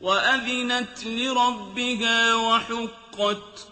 وَأَذِنَتْ لِرَبِّهَا وَحُقَّتْ